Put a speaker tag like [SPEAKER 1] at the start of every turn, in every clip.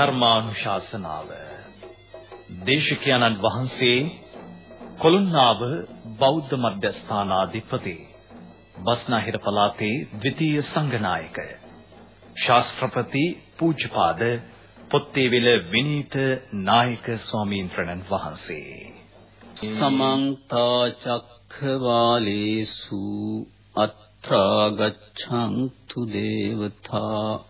[SPEAKER 1] ධර්මානුශාසනාව. දේශකයන්න් වහන්සේ කොළුන්නාව බෞද්ධ මධ්‍යස්ථානාධිපති බස්නාහිර පළාතේ ද්විතීය සංඝනායක ශාස්ත්‍රපති පූජ්‍යපාද පොත්තේවිල විනීත නායක ස්වාමීන් වහන්සේ.
[SPEAKER 2] සමන්ත චක්ඛවාලේසු අත්‍රා ගච්ඡන්තු දේවතා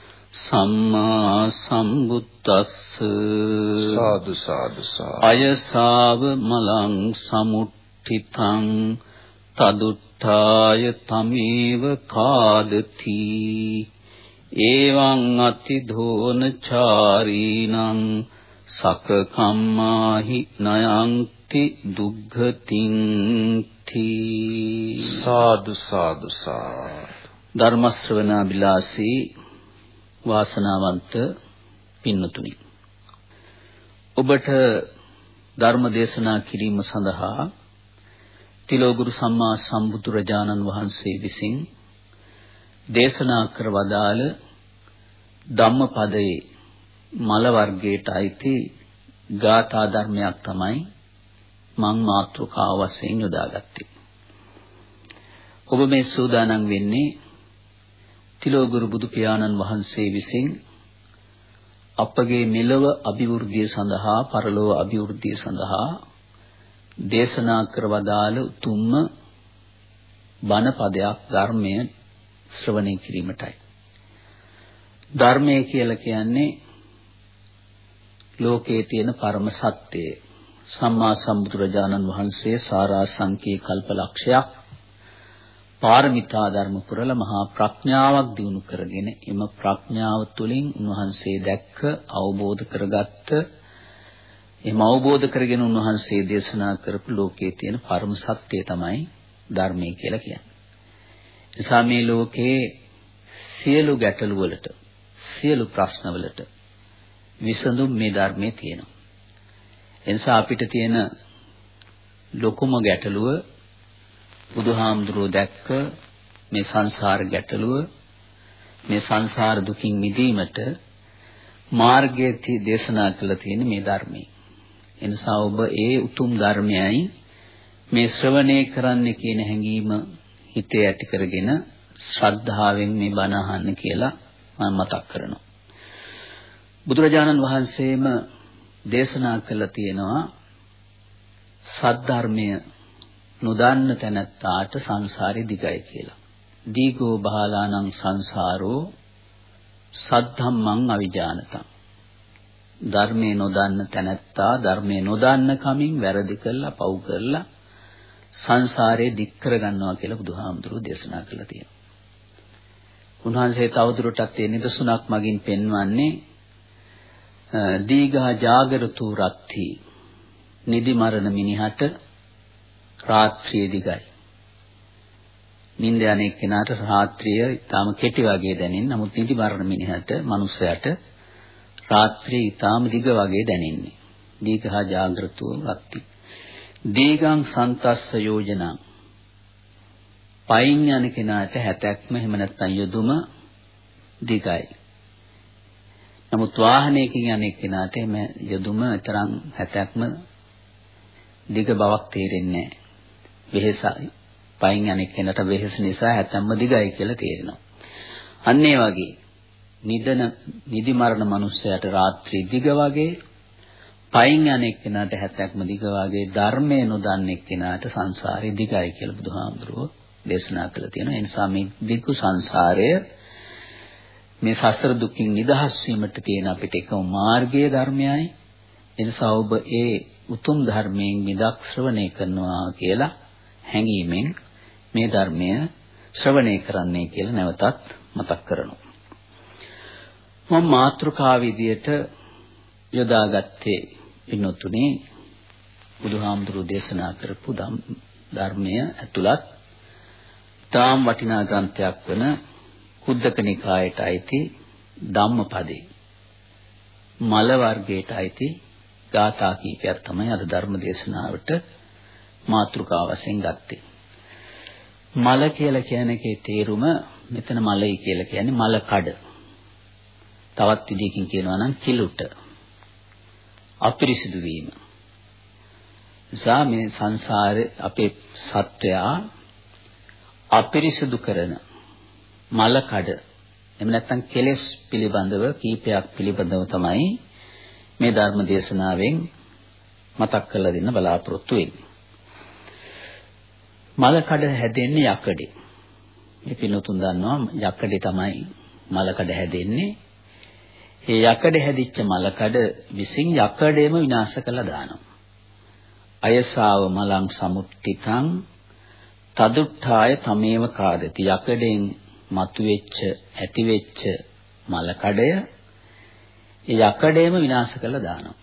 [SPEAKER 2] සම්බුද්දස්ස.
[SPEAKER 1] සාදු සාදු
[SPEAKER 2] අයසාව මලං සමුට්ඨිතං තදුත්ථාය තමේව කාදති. එවං අති ධෝන චාරීනං සක කම්මාහි නයන්ති දුග්ගතින් තී
[SPEAKER 1] සාදු සාදු සාදු.
[SPEAKER 2] ධර්ම ශ්‍රවණා බිලාසී වාසනාවන්ත පින්නතුනි ඔබට ධර්ම දේශනා කිරීම සඳහා තිලෝගුරු සම්මා සම්බුදුරජාණන් වහන්සේ විසින් දේශනා කර වදාළ ධම්මපදයේ මල වර්ගයට අයිති ගාථා ධර්මයක් තමයි මං මාතෘකාව වශයෙන් යොදාගත්තේ. ඔබ මේ සූදානම් වෙන්නේ තිලෝගුරු බුදු පියාණන් වහන්සේ විසින් අපගේ මෙලව අභිවෘද්ධිය සඳහා පරලොව අභිවෘද්ධිය සඳහා දේශනා කර වදාළ උතුම්ම බණ පදයක් ධර්මය ශ්‍රවණය කිරීමටයි. ධර්මය කියලා කියන්නේ ලෝකයේ තියෙන පරම සත්‍යය. සම්මා සම්බුදුරජාණන් වහන්සේ සාරා සංකේ කල්පලක්ෂයක් පාරමිතා ධර්ම පුරල මහා ප්‍රඥාවක් දිනු කරගෙන එම ප්‍රඥාව තුළින් උන්වහන්සේ දැක්ක අවබෝධ කරගත්ත එම අවබෝධ කරගෙන උන්වහන්සේ දේශනා කරපු ලෝකයේ තියෙන පරම සත්‍යය තමයි ධර්මය කියලා කියන්නේ. නිසා මේ ලෝකේ සියලු ගැටලු වලට සියලු ප්‍රශ්න වලට විසඳුම් මේ ධර්මයේ තියෙනවා. එනිසා අපිට තියෙන ලොකුම ගැටලුව බුදුහාමුදුරුව දැක්ක මේ සංසාර ගැටලුව මේ සංසාර දුකින් මිදීමට මාර්ගයේ දේශනා කළ තියෙන මේ ධර්මයේ. එනිසා ඔබ ඒ උතුම් ධර්මයයි මේ ශ්‍රවණය කරන්න කියන හැඟීම හිතේ ඇති කරගෙන ශ්‍රද්ධාවෙන් මේ බණ අහන්න කියලා මම මතක් කරනවා. බුදුරජාණන් වහන්සේම දේශනා කළ තියෙනවා සද්ධර්මය නොදන්න තැනැත්තාට සංසාරේ දිගයි කියලා. දීගෝ බහලානං සංසාරෝ සද්ධම්මං අවිජානතං. ධර්මයේ නොදන්න තැනැත්තා ධර්මයේ නොදන්න කමින් වැරදි කළා පව් කරලා සංසාරේ දික් කරගන්නවා කියලා බුදුහාමුදුරුවෝ දේශනා කළා තියෙනවා. උන්වහන්සේ තවදුරටත් මේ නිදසුණක් මගින් පෙන්වන්නේ දීඝා ජාගරතු රත්ති නිදි මරණ මිනිහට රාත්‍රියේ දිගයි. නිින්ද යන එක්කෙනාට රාත්‍රිය ඊටාම කෙටි වගේ දැනෙන. නමුත් නිදි මරණ මිනිහට, මනුස්සයාට රාත්‍රිය ඊටාම දිග වගේ දැනෙන්නේ. දීඝා ජාග්‍රතෝ රත්ති. දීගං සන්තස්ස යෝජනං. පයින් යන කෙනාට හැතැක්ම එහෙම නැත්නම් යොදුම දිගයි. නමුත් වාහනයකින් යන එක්කෙනාට එම යොදුම තරම් හැතැක්ම දිග බවක් තේරෙන්නේ නැහැ. වෙහෙසයි. පයින් යන කෙනට වෙහෙස නිසා හැතැම්ම දිගයි කියලා තේරෙනවා. අන්න ඒ වගේ නිදන නිදි මරණ මිනිස්සයාට රාත්‍රී දිග වගේ පයින් යන එක්කෙනාට හැතැක්ම දිග වගේ ධර්මයේ නොදන්න එක්කෙනාට සංසාරේ දිගයි කියලා බුදුහාමුදුරුවෝ දේශනා කළා තියෙනවා. ඒ නිසා මේ දිගු සංසාරය මේ සසර දුකින් නිදහස් වීමට තියෙන අපිට එකම මාර්ගයේ ධර්මයයි. එනිසා ඔබ ඒ උතුම් ධර්මයෙන් විදක් ශ්‍රවණය කරනවා කියලා හැඟීමෙන් මේ ධර්මය ශ්‍රවණය කරන්නයි කියලා නැවතත් මතක් කරනවා. මම මාත්‍රකාව විදියට යොදාගත්තේ පින්නතුනේ බුදුහාමුදුරු දේශනා කරපු ධර්මය ඇතුළත් තාම් වටිනා ග්‍රන්ථයක් වන කුද්දක නිකායට අයිති ධම්මපදේ මල වර්ගයට අයිති ගාථා කීපයක් තමයි අද ධර්ම දේශනාවට මාතෘකාව වශයෙන් ගත්තේ. මල කියලා කියන එකේ තේරුම මෙතන මලයි කියලා කියන්නේ මල කඩ. තවත් විදිහකින් කියනවා නම් කිලුට. අපිරිසිදු වීම. නිසා මේ සංසාරේ අපේ සත්වයා අපිරිසිදු කරන මල කඩ එහෙම නැත්නම් කෙලෙස් පිළිබඳව කීපයක් පිළිබඳව තමයි මේ ධර්ම දේශනාවෙන් මතක් කරලා දෙන්න බලාපොරොත්තු වෙන්නේ. මල කඩ හැදෙන්නේ යකඩේ. මේ පින්නතුන් දන්නවා යකඩේ තමයි මල කඩ හැදෙන්නේ. ඒ යකඩ හැදිච්ච මල කඩ විසින් යකඩේම විනාශ කළා දානවා. අයසාව මලං සමුත්තිතං තදුට්ඨාය තමේව කාදති යකඩෙන් මතුවෙච්ච ඇතිවෙච්ච මල කඩය ඒ යකඩේම විනාශ කරලා දානවා.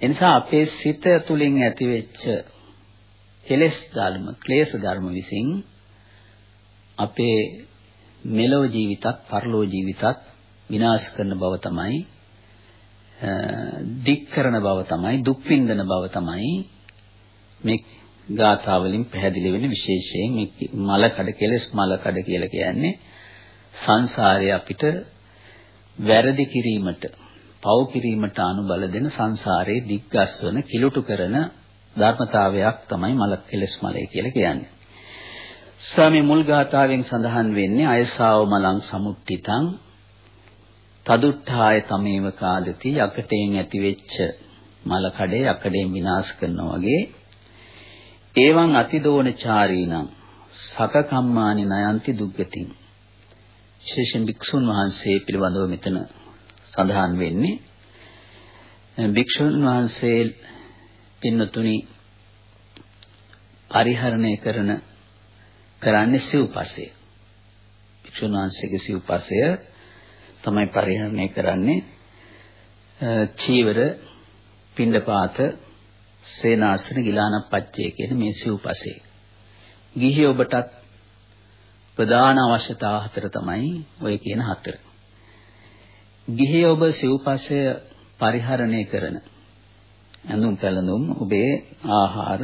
[SPEAKER 2] එනිසා අපේ සිත තුළින් ඇතිවෙච්ච කෙලෙස් ධර්ම, ක්ලේශ ධර්ම විසින් අපේ මෙලොව ජීවිතත්, පරලොව ජීවිතත් විනාශ කරන බව තමයි දික් කරන බව තමයි දුක් විඳින බව තමයි මේ ගාථා වලින් පැහැදිලි වෙන විශේෂයෙන් මේ මල කඩ කෙලස් මල කඩ කියලා කියන්නේ සංසාරේ අපිට වැරදි කිරීමට පව් කිරීමට අනුබල දෙන සංසාරේ දිග්ගස්වන කිලුටු කරන ධර්මතාවයක් තමයි මල කෙලස් මලය කියලා කියන්නේ. ස්වාමී මුල් ගාථාවෙන් සඳහන් වෙන්නේ අයසාව මලං සමුට්ඨිතං තදුට්ඨාය තමේව කාදති යකටෙන් ඇතිවෙච්ච මල කඩේ යකඩෙන් විනාශ කරනවා වගේ. එවං අතිදෝණචාරීනම් සකකම්මානි නයන්ති දුග්ගතින් ශේෂන් භික්ෂුන් වහන්සේ පිළිබඳව මෙතන සඳහන් වෙන්නේ. භික්ෂුන් වහන්සේ පින්නතුනි පරිහරණය කරන කරන්නේ සිව්පසය භික්ෂුන් වහන්සේගේ සිව්පසය තමයි පරිහරණය කරන්නේ චීවර පින්ඩපාත සේනාසන ගිලානප්පච්චය කියන මේ සිව්පසේ. ගිහි ඔබටත් ප්‍රධාන අවශ්‍යතා හතර තමයි ඔය කියන හතර. ගිහි ඔබ සිව්පසය පරිහරණය කරන ඇඳුම් පැළඳුම් ඔබේ ආහාර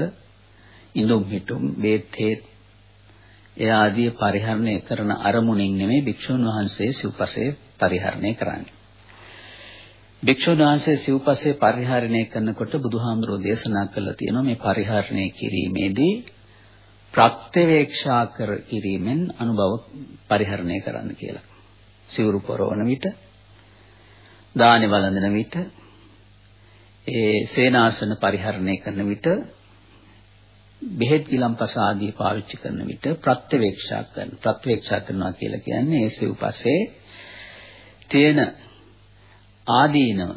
[SPEAKER 2] ඉඳුම් හිටුම් බේත් හේත් ඒ ආදී පරිහරණය කරන අරමුණින් නෙමෙයි භික්ෂුන් වහන්සේ සිව්පසේ පරිහරණය කරන්නේ. භික්ෂුන් වහන්සේ සිව්පසේ පරිහරණය කරනකොට බුදුහාමුදුරෝ දේශනා කළා තියෙනවා මේ පරිහරණය කිරීමේදී ප්‍රත්‍යවේක්ෂා කර කිරීමෙන් අනුභව පරිහරණය කරන්න කියලා. සිවුරු පොරවන විට දානි වළඳන විට ඒ සේනාසන පරිහරණය කරන විට බෙහෙත් ගිලම්පස ආදී පාවිච්චි කරන විට ප්‍රත්‍යවේක්ෂා කරන ප්‍රත්‍යවේක්ෂා කරනවා කියලා කියන්නේ ඒ සිව්පසේ තියෙන ආදීනව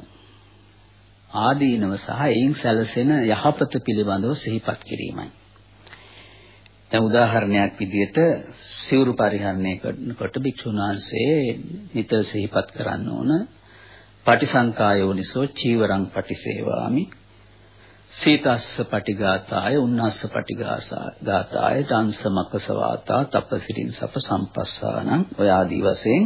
[SPEAKER 2] ආදීනව සහ එයින් සැලසෙන යහපත පිළිබඳව සිහිපත් කිරීමයි. දැන් උදාහරණයක් විදිහට සිවුරු පරිහරණය කරනකොට භික්ෂුන් වහන්සේ නිතර සිහිපත් කරන්න ඕන පටිසංකායෝනිසෝ චීවරං පටිසේවාමි. සීතස්ස පටිඝාතාය උන්නස්ස පටිඝාසාය දංශ මකසවාතා තපසිරින් සප සම්පස්සානං. ඔය ආදී වශයෙන්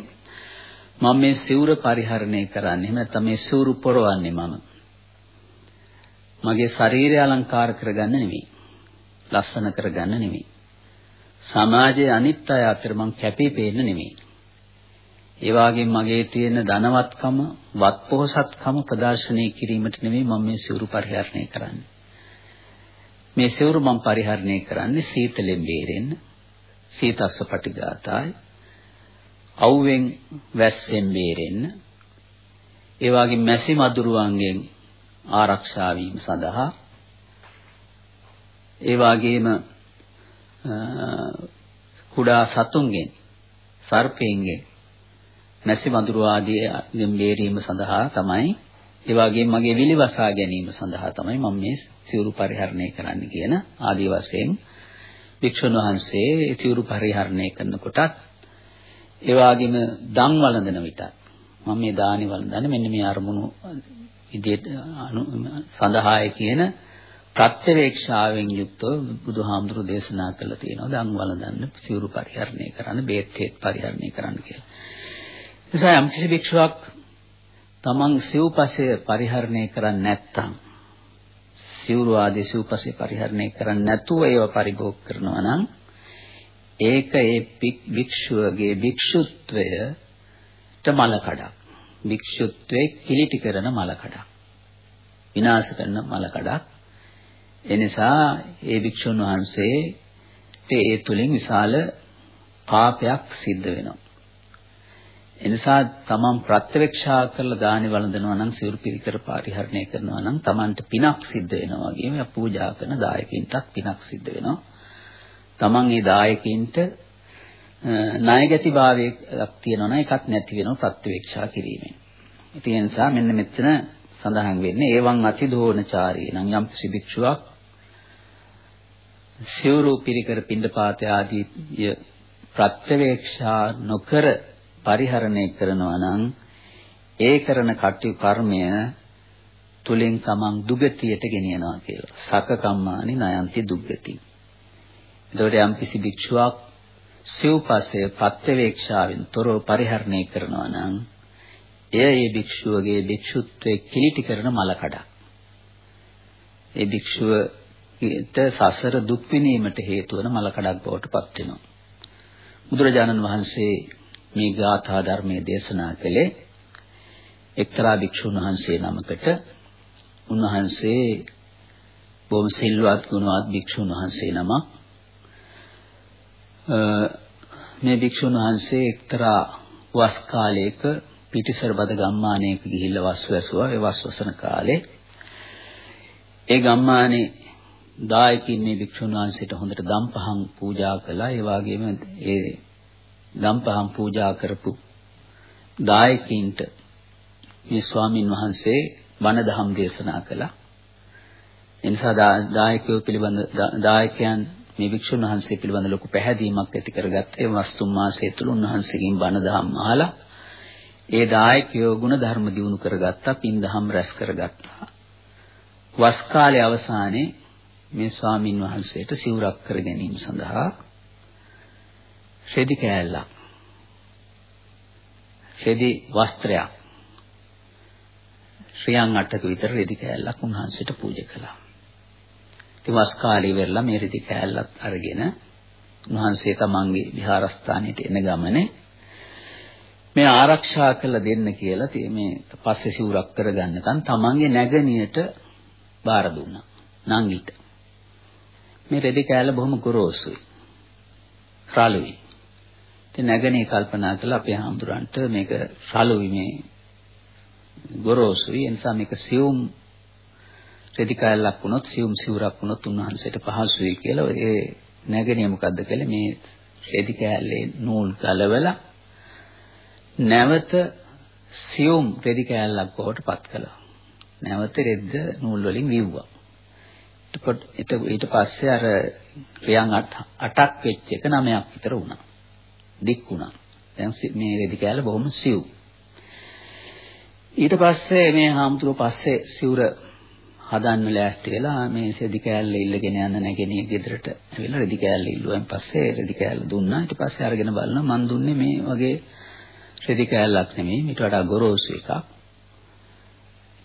[SPEAKER 2] මම මේ සිවුර පරිහරණය කරන්නේ එහෙම නැත්නම් මේ සිවුරු පොරවන්නේ මම. මගේ ශරීරය අලංකාර කරගන්න නෙවෙයි ලස්සන කරගන්න නෙවෙයි සමාජයේ අනිත් අය අතර මං කැපී පේන්න නෙවෙයි ඒ වගේම මගේ තියෙන ධනවත්කම වත්පොහසත්කම ප්‍රදර්ශනය කිරීමට නෙවෙයි මම මේ සිවුරු පරිහරණය කරන්නේ. මේ සිවුරු මම පරිහරණය කරන්නේ සීතලෙන් බේරෙන්න සීතස්ස පටිඝාතයි අවුවෙන් වැස්සෙන් බේරෙන්න. ඒ වගේම මැසි මදුරුවන්ගෙන් ආරක්ෂා වීම සඳහා. ඒ වගේම කුඩා සතුන්ගෙන් සර්පෙන්ගෙන් මැසි වඳුරු ආදී ගෙම්බේරීම සඳහා තමයි ඒ වගේම මගේ විලිවසා ගැනීම සඳහා තමයි මම මේ සිවුරු පරිහරණය කරන්න කියන ආදී වශයෙන් වික්ෂුන් වහන්සේ සිවුරු පරිහරණය කරනකොටත් ඒ වගේම දන් වළඳන විට මම මේ දානි වළඳන්නේ මෙන්න මේ අරමුණු ඉදිරියට සඳහාය කියන ප්‍රත්‍යවේක්ෂාවෙන් යුක්තව බුදුහාමුදුරු දේශනා කළා තියෙනවා දන් වළඳන්න සිවුරු පරිහරණය කරන්න බේත් හේත් පරිහරණය කරන්න කියලා. නිසා යම් කිසි භික්ෂුවක් තමන් සිව්පසය පරිහරණය කරන්නේ නැත්නම් සිවුරු ආදී සිව්පසය පරිහරණය කරන්නේ නැතුව ඒව පරිභෝග කරනවා නම් ඒක ඒ භික්ෂුවගේ භික්ෂුත්වයට මල කඩක්. භික්ෂුත්වයේ කිලිටි කරන මල කඩක්. විනාශ කරන මල කඩක්. එනිසා ඒ භික්ෂුන් වහන්සේට ඒ තුලින් විශාල පාපයක් සිද්ධ වෙනවා. එනිසා තමන් ප්‍රත්‍යවේක්ෂා කරලා දානි වළඳනවා නම් සිවුරු පිරිකර පරිහරණය කරනවා නම් තමන්ට පිනක් සිද්ධ වෙනවා වගේම පූජා කරන දායකින්ටත් පිනක් සිද්ධ වෙනවා. තමන් ඒ දායකින්ට ණයගැති භාවයක් තියෙනවා නම් ඒකත් නැති වෙනවා ප්‍රත්‍යවේක්ෂා කිරීමෙන්. ඉතින් ඒ නිසා මෙන්න මෙතන සඳහන් වෙන්නේ ඒවන් අතිදෝණචාරී නම් යම් භික්ෂුවක් සිවුරු පිරිකර පින්ඩපාත ආදී ප්‍රත්‍යවේක්ෂා නොකර පරිහරණය කරනවා නම් ඒ කරන කටයුතු කර්මය තුලින් තමන් දුගතියට ගෙනියනවා කියලා. සක කම්මානි නයන්ති දුගති. එතකොට යම් කිසි භික්ෂුවක් සිව්පසය ප්‍රත්‍යවේක්ෂාවෙන් තොරව පරිහරණය කරනවා නම් එය ඒ භික්ෂුවගේ භික්ෂුත්වයේ කිලිටි කරන මලකඩක්. ඒ භික්ෂුවට සසර දුක් විඳීමට හේතු වන මලකඩක් බවට පත් වෙනවා. බුදුරජාණන් වහන්සේ මේ ගාථා ධර්මයේ දේශනා කළේ එක්තරා භික්ෂුන් වහන්සේ නමකට. උන්වහන්සේ බොහොම සිල්වත් ගුණවත් භික්ෂුන් වහන්සේ නමක්. මේ භික්ෂුන් වහන්සේ එක්තරා වස් කාලයක පිටිසර බද ගම්මානයක ගිහිල්ලා වස් වැසුවා. ඒ වස් වසන කාලේ ඒ ගම්මානේ දායකින් මේ භික්ෂුන් වහන්සේට හොඳට දම්පහන් පූජා කළා. ඒ වගේම ඒ දම්පහන් පූජා කරපු දායකින්ට මේ ස්වාමින් වහන්සේ බණ දහම් දේශනා කළා. එනිසා දායකයෝ පිළිබඳ දායකයන් මේ වික්ෂුන් වහන්සේ පිළිබඳ ලොකු පැහැදීමක් ඇති කරගත්ත ඒ වස්තුම් මාසය තුළ උන්වහන්සේගෙන් බණ දහම් අහලා ඒ දායකයෝ ගුණ ධර්ම දිනු කරගත්තා පින් දහම් රැස් කරගත්තා. වස් කාලයේ අවසානයේ මේ ස්වාමින් වහන්සේට සිවුරක් කර ගැනීම සඳහා රෙදි කෑල්ලක් රෙදි වස්ත්‍රයක් ශ්‍රියන් අටක විතර රෙදි කෑල්ලක් උන්වහන්සේට පූජා කළා. ඉතින් වස් කාලේ ඉවරලා මේ රෙදි කෑල්ලත් අරගෙන උන්වහන්සේ තමන්ගේ විහාරස්ථානෙට එන ගමනේ මේ ආරක්ෂා කළ දෙන්න කියලා මේ පස්සේ සිවුරක් කරගන්නකන් තමන්ගේ නැගණියට බාර දුන්නා. නංගිට. මේ රෙදි කෑල්ල බොහොම ගොරෝසුයි. රළුයි. ඉතින් නැගණිය කල්පනා කළා අපේ හාමුදුරන්ට මේක රළුයි මේ ගොරෝසුයි. ඒ නිසා මේක සියුම් රෙදි කෑල්ලක් වුණොත් සියුම් සිවුරක් වුණොත් උන්වහන්සේට පහසුයි කියලා ඒ නැගණිය මොකද්ද කළේ මේ රෙදි කෑල්ලේ නූල් ගලවලා නැවත සියුම් රෙදි කෑල්ලක් බවට පත් කළා. නැවත රෙද්ද නූල් වලින් විව්වා. එතකොට ඊට පස්සේ අර ක්‍රියන් 8ක් වෙච්ච එක 9ක් විතර වුණා. දික් වුණා. දැන් මේ රෙදි කෑල්ල බොහොම සිව්. ඊට පස්සේ මේ හාමුදුරුවෝ පස්සේ සිවුර හදන්න ලෑස්ති වෙලා මේ රෙදි කෑල්ල ඉල්ලගෙන යන නැගෙනිය ගෙදරට ඇවිල්ලා රෙදි කෑල්ල ඉල්ලුවෙන් පස්සේ රෙදි කෑල්ල දුන්නා. ඊට පස්සේ අරගෙන බලනවා මන් දුන්නේ මේ වගේ රෙදි කෑල්ලක් නෙමෙයි. ඊට වඩා ගොරෝසු එකක්.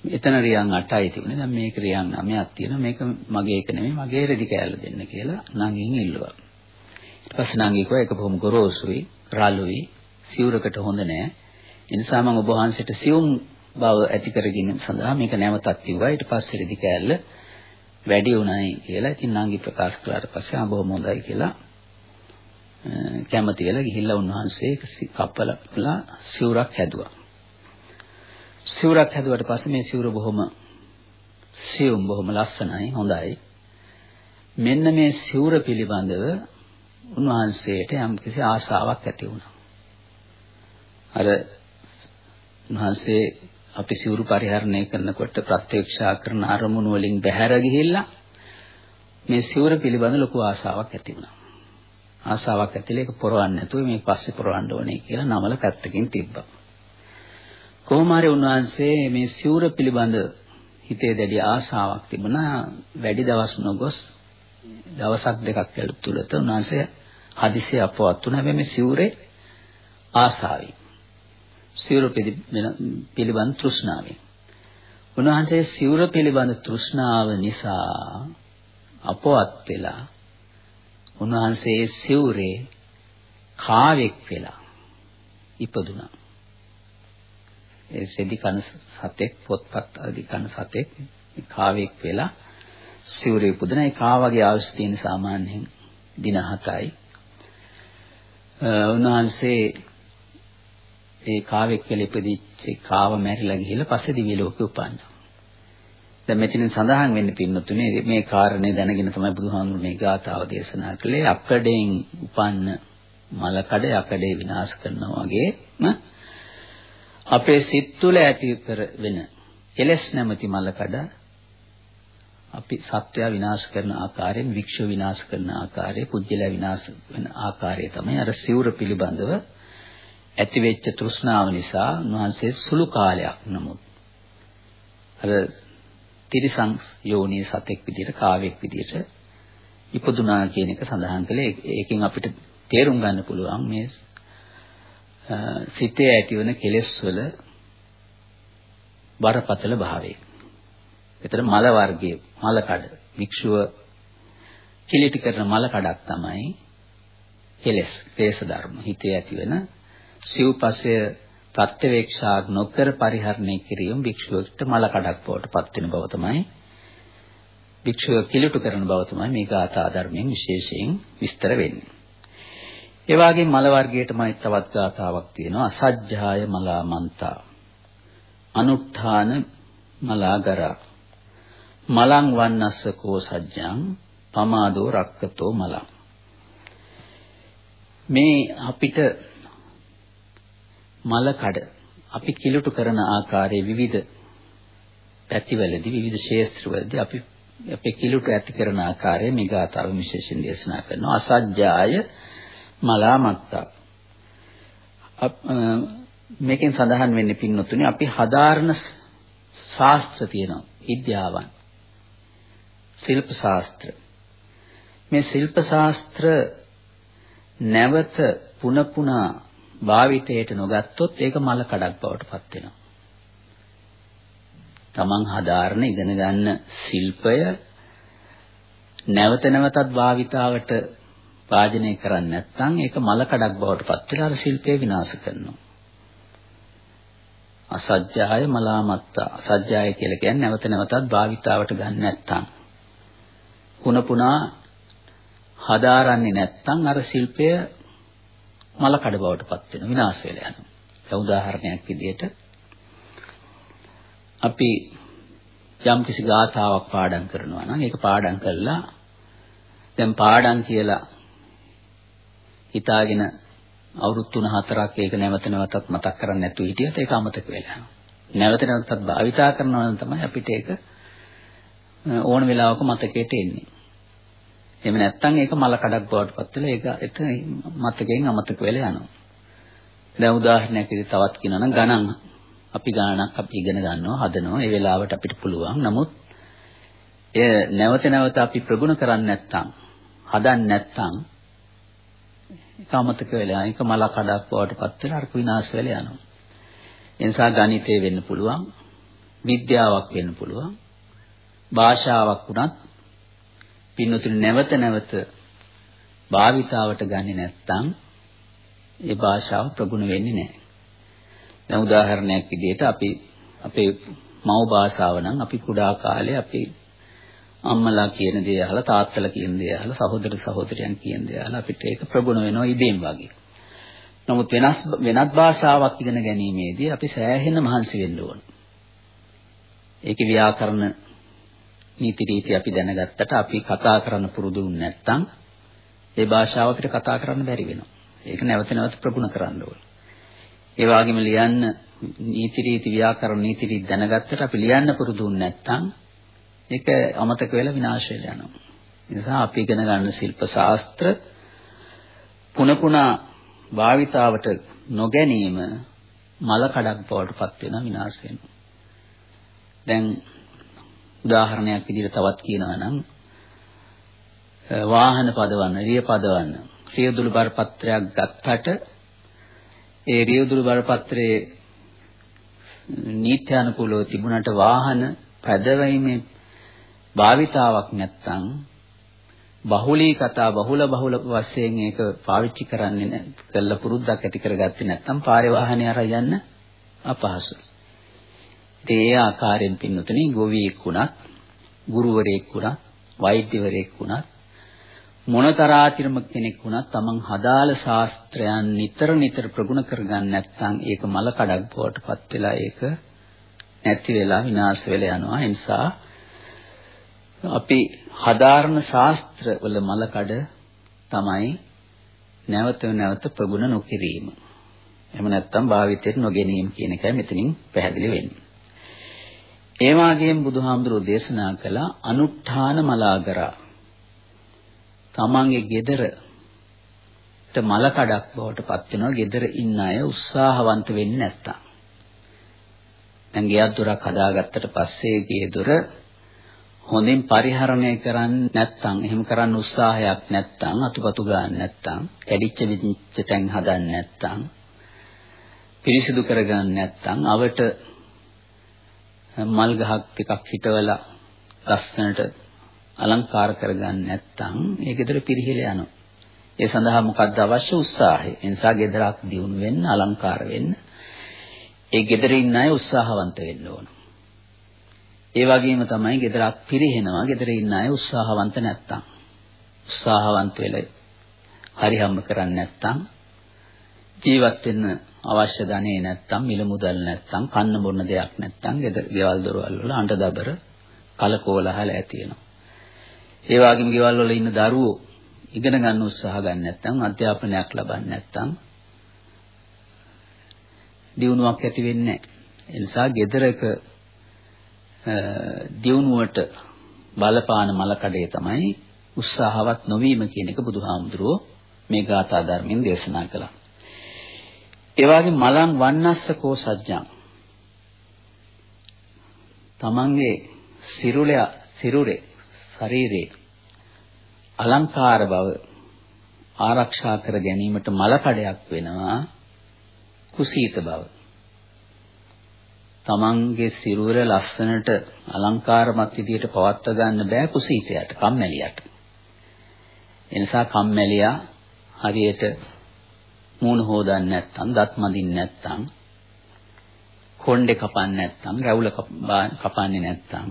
[SPEAKER 2] එතන රියන් 8යි තිබුණේ. දැන් මේක රියන් 9ක් තියෙනවා. මේක මගේ එක නෙමෙයි. මගේ රෙදි කෑල්ල දෙන්න කියලා නංගින් ඉල්ලුවා. ඊට පස්සේ නංගි කිව්වා ඒක බොහොම ගොරෝසුයි, රළුයි, සිවුරකට හොඳ නෑ. ඒ නිසා මම ඔබ වහන්සේට සියුම් බව ඇති කරගැනීම සඳහා මේක නැවතත් කිව්වා. ඊට පස්සේ රෙදි කෑල්ල වැඩි උණයි කියලා. ඉතින් නංගි ප්‍රකාශ කළාට පස්සේ ආ බොහොම හොඳයි කියලා කැමති වෙලා ගිහිල්ලා උන්වහන්සේ කප්පලලා සිවුරක් හැදුවා. සිවුරක් හැදුවට පස්සේ මේ සිවුර බොහොම සියුම් බොහොම ලස්සනයි හොඳයි. මෙන්න මේ සිවුර පිළිබඳව උන්වහන්සේට යම්කිසි ආශාවක් ඇති වුණා. අර උන්වහන්සේ අපි සිවුරු පරිහරණය කරනකොට ප්‍රත්‍යක්ෂා කරන අරමුණු වලින් බැහැර ගිහිල්ලා මේ සිවුර පිළිබඳ ලොකු ආසාවක් ඇති වුණා. ආසාවක් ඇතිලා ඒක පොරවන්න නැතුව මේ පස්සේ පොරවන්න ඕනේ කියලා නමල පැත්තකින් තිබ්බා. කොහොම හරි උන්වහන්සේ මේ සිවුර පිළිබඳ හිතේ දැඩි ආසාවක් තිබුණා වැඩි දවස් නොගොස් දවසක් දෙකක් ඇතුළත උන්වහන්සේ හදිසිය අපවත් වුණා. මේ සිවුරේ ආසාවෙන් සිවුර පිළිබඳ තෘෂ්ණාවෙන්. උන්වහන්සේ සිවුර පිළිබඳ තෘෂ්ණාව නිසා අපවත් වෙලා උන්වහන්සේ සිවුරේ කාවෙක් වෙලා ඉපදුනා ඒ සෙදි කන සතෙක් පොත්පත් ආදී කන සතෙක් කාවෙක් වෙලා සිවුරේ පුදන ඒ කාවගේ අවශ්‍ය තියෙන සාමාන්‍යයෙන් දින 7යි. උන්වහන්සේ ඒ කාවෙක් කියලා ඉපදිච්ච කාව මැරිලා ගිහිල්ලා පස්සේ දිව්‍ය ලෝකෙ උපන්නා. දැන් මෙතනින් සඳහන් වෙන්න පින්නතුනේ මේ කාරණේ දැනගෙන තමයි බුදුහාමුදුරු මේ ගාථාව දේශනා කළේ අපකඩෙන් උපන්න මලකඩ යකඩේ විනාශ කරනවා වගේම අපේ සිත් තුළ ඇති කර වෙන කෙලස් නැමැති මලකඩ අපි සත්‍යය විනාශ කරන ආකාරයෙන් වික්ෂ විනාශ කරන ආකාරය පුජ්‍යල විනාශ වෙන ආකාරය තමයි අර සිවුර පිළිබඳව ඇතිවෙච්ච තෘෂ්ණාව නිසා උන්වහන්සේ සුළු කාලයක් නමුත් අර තිරිසං යෝනී සතෙක් විදිහට කාවෙක් විදිහට ඉපදුනා කියන එක සඳහන් කළේ ඒකෙන් අපිට තේරුම් ගන්න පුළුවන් මේ සිතේ ඇතිවන කෙලෙස් වල බරපතල භාවය. ඒතර මල වර්ගයේ මල කඩ වික්ෂුව කිලිටි කරන මල කඩක් තමයි කෙලෙස්, ක්ලේශ ධර්ම. හිතේ ඇතිවන සිව්පසය ප්‍රත්‍යවේක්ෂා නොකර පරිහරණය කිරීම භික්ෂුවට මල කඩක් බවට පත් වෙන බව තමයි භික්ෂුව කිලුට කරන බව තමයි මේ ගාථා ධර්මයෙන් විශේෂයෙන් විස්තර වෙන්නේ. ඒ වගේම මල වර්ගයටමයි තවත් ගාථාවක් තියෙනවා අසජ්ජාය මලාමන්තා අනුත්ථාන මලාගරා මලං වන්නස්ස කෝ සජ්ජං පමාදෝ රක්කතෝ මලං. මේ අපිට මල කඩ අපි කිලුට කරන ආකාරයේ විවිධ පැතිවලදී විවිධ ශේස්ත්‍රවලදී අපි අපේ කිලුට ඇති කරන ආකාරය මේ ගාථාව විශේෂයෙන් දේශනා කරනවා. අසජ්ජාය මලාමත්තා. මේකෙන් සඳහන් වෙන්නේ පින්නතුනේ අපි හදාරන ශාස්ත්‍ර තියෙනවා. විද්‍යාවන්. ශිල්ප ශාස්ත්‍ර මේ ශිල්ප ශාස්ත්‍ර නැවත පුන පුනා භාවිතයට නොගත්තොත් ඒක මල කඩක් බවට පත් වෙනවා. තමන් හදාරන ඉගෙන ගන්න ශිල්පය නැවත නැවතත් භාවිතාවට වාජනය කරන්නේ නැත්නම් ඒක මල කඩක් බවට පත් වෙලා අර ශිල්පය විනාශ කරනවා. අසජ්ජාය මලාමත්තා අසජ්ජාය කියලා කියන්නේ නැවත නැවතත් භාවිතාවට ගන්න නැත්නම් පුන පුනා හදාරන්නේ නැත්නම් අර ශිල්පය මල කඩ බවට පත් වෙන විනාශ වෙලා යනවා. ඒ උදාහරණයක් විදිහට අපි යම් කිසි ගාථාවක් පාඩම් කරනවා නම් ඒක පාඩම් කළා දැන් පාඩම් කියලා හිතාගෙන අවුරුදු 3-4ක් ඒක නැවත නැවතත් මතක් කරන්නේ නැතුව හිටියත් ඒක අමතක වෙලා යනවා. නැවත නැවතත් භාවිතා කරනවා නම් තමයි අපිට ඒක ඕන වෙලාවක මතකයට එන්නේ. එහෙම නැත්නම් ඒක මල කඩක් බවට පත් වෙලා ඒක එතන මතකයෙන් අමතක වෙලා යනවා. දැන් උදාහරණයක් විදිහට තවත් කියනවා නම් ගණන් අපි ගණනක් අපි ඉගෙන ගන්නවා හදනවා ඒ වෙලාවට අපිට පුළුවන්. නමුත් එය නැවත නැවත අපි ප්‍රගුණ කරන්නේ නැත්නම් හදන්නේ නැත්නම් ඒක අමතක වෙලා ඒක මල කඩක් බවට පත් වෙලා අර විනාශ වෙලා යනවා. ඒ නිසා ගණිතය වෙන්න පුළුවන් විද්‍යාවක් වෙන්න පුළුවන් භාෂාවක් වුණත් පින්නතුනි නැවත නැවත භාවිතාවට ගන්නේ නැත්නම් ඒ භාෂාව ප්‍රගුණ වෙන්නේ නැහැ. දැන් උදාහරණයක් විදිහට අපි අපේ මව් භාෂාව නම් අපි කුඩා කාලේ අපි අම්මලා කියන දේ අහලා තාත්තලා කියන දේ අහලා සහෝදර සහෝදරයන් කියන දේ අහලා අපිට ඒක ප්‍රගුණ වෙනවා ඉබේම වගේ. නමුත් වෙනස් වෙනත් භාෂාවක් ඉගෙන ගැනීමේදී අපි සෑහෙන මහන්සි වෙන්න ඕන. ඒකේ ව්‍යාකරණ නීති රීති අපි දැනගත්තට අපි කතා කරන්න පුරුදු නැත්නම් ඒ භාෂාව අපිට කතා කරන්න බැරි වෙනවා. ඒක නැවත නැවත ප්‍රගුණ කරන්න ඕන. ඒ වගේම ලියන්න නීති රීති ව්‍යාකරණ නීති රීති දැනගත්තට අපි ලියන්න පුරුදු නැත්නම් ඒක අමතක වෙලා විනාශ වෙලා යනවා. ඒ නිසා අපි ඉගෙන ගන්න ශිල්ප ශාස්ත්‍ර පුන පුනා භාවිතාවට නොගැනීම මල කඩක් බවට පත් වෙනවා විනාශ වෙනවා. දැන් උදාහරණයක් විදිහට තවත් කියනවා නම් වාහන පදවන්න, රිය පදවන්න, රියදුළු බරපත්‍රයක් ගත්තට ඒ රියදුළු බරපත්‍රයේ නීත්‍යානුකූලව තිබුණට වාහන පැදවීමේ භාවිතාවක් නැත්නම් බහුලී කතා බහුල බහුල වශයෙන් ඒක පාවිච්චි කරන්නේ නැහැ. කළ පුරුද්දක් ඇති කරගත්තේ නැත්නම් පාරේ වාහනේ අරන් යන්න අපහසුයි. ඒ ආකාරයෙන් පින්නතුනි ගෝවියෙක් වුණත්, ගුරුවරයෙක් වුණත්, වෛද්‍යවරයෙක් වුණත් මොනතරාතිරම කෙනෙක් වුණත් තමන් හදාළ ශාස්ත්‍රයන් නිතර නිතර ප්‍රගුණ කරගන්න නැත්නම් ඒක මල කඩක් බවට පත් වෙලා ඒක නැති වෙලා විනාශ වෙලා යනවා. ඒ නිසා අපි හදාරන ශාස්ත්‍ර වල මලකඩ තමයි නැවත නැවත ප්‍රගුණ නොකිරීම. එහෙම නැත්නම් භාවිතයට නොගැනීම කියන එකයි මෙතනින් පැහැදිලි වෙන්නේ. ඒ වගේම බුදුහාමුදුරෝ දේශනා කළ අනුත්ථාන මලාගරා තමන්ගේ gedara මලකඩක් බවට පත් වෙනවා gedara ඉන්න අය උත්සාහවන්ත වෙන්නේ නැත්තම්. දැන් ගෙයක් දොරක් හදාගත්තට පස්සේ ගේ දොර හොඳින් පරිහරණය කරන්නේ නැත්නම් එහෙම කරන්න උත්සාහයක් නැත්නම් අතුපතු ගන්න නැත්නම් කැඩිච්ච විදිච්ච තැන් හදන්න නැත්නම් පිරිසිදු කරගන්න නැත්නම් අවට මල් ගහක් ටිකක් හිටවලා ලස්සනට අලංකාර කරගන්න නැත්නම් ඒ ගෙදර පිරිහිල යනවා. ඒ සඳහා මොකක්ද අවශ්‍ය උත්සාහය? ඒ නිසා ගෙදරක් දියුණු වෙන්න, අලංකාර වෙන්න ඒ ගෙදර ඉන්න අය උත්සාහවන්ත වෙන්න ඕන. ඒ වගේම තමයි ගෙදරක් පිරිහෙනවා. ගෙදර ඉන්න අය උත්සාහවන්ත නැත්තම්. උත්සාහවන්ත වෙලා හරි හම්බ කරන්නේ නැත්තම් ජීවත් වෙන්න අවශ්‍ය ධනෙ නැත්තම් මිල මුදල් නැත්තම් කන්න බොන්න දෙයක් නැත්තම් ගෙදර ගෙවල් දොරවල් වල අඬ දබර කලකෝලහල ඇති වෙනවා. ඒ වගේම ගෙවල් වල ඉන්න දරුවෝ ඉගෙන ගන්න උත්සාහ ගන්න නැත්තම් අධ්‍යාපනයක් ලබන්නේ නැත්තම් දියුණුවක් ඇති වෙන්නේ නැහැ. ඒ නිසා ගෙදරක දියුණුවට බලපාන මලකඩේ තමයි උත්සාහවත් නොවීම කියන එක බුදුහාමුදුරුවෝ මේ ගාථා ධර්මයෙන් දේශනා කළා. ඒ වගේ මලං වන්නස්ස කෝසජ්ජං තමන්ගේ සිරුරය සිරුරේ ශරීරේ අලංකාර බව ආරක්ෂා කර ගැනීමට මලකඩයක් වෙනවා කුසීත බව. තමන්ගේ සිරුර ලස්සනට අලංකාරමත් විදියට පවත්වා ගන්න බෑ කුසීතයට කම්මැලියට. එනිසා කම්මැලියා හරියට මූණ හොදන්නේ නැත්නම් දත් මදින්නේ නැත්නම් කොණ්ඩේ කපන්නේ නැත්නම් රැවුල කපන්නේ නැත්නම්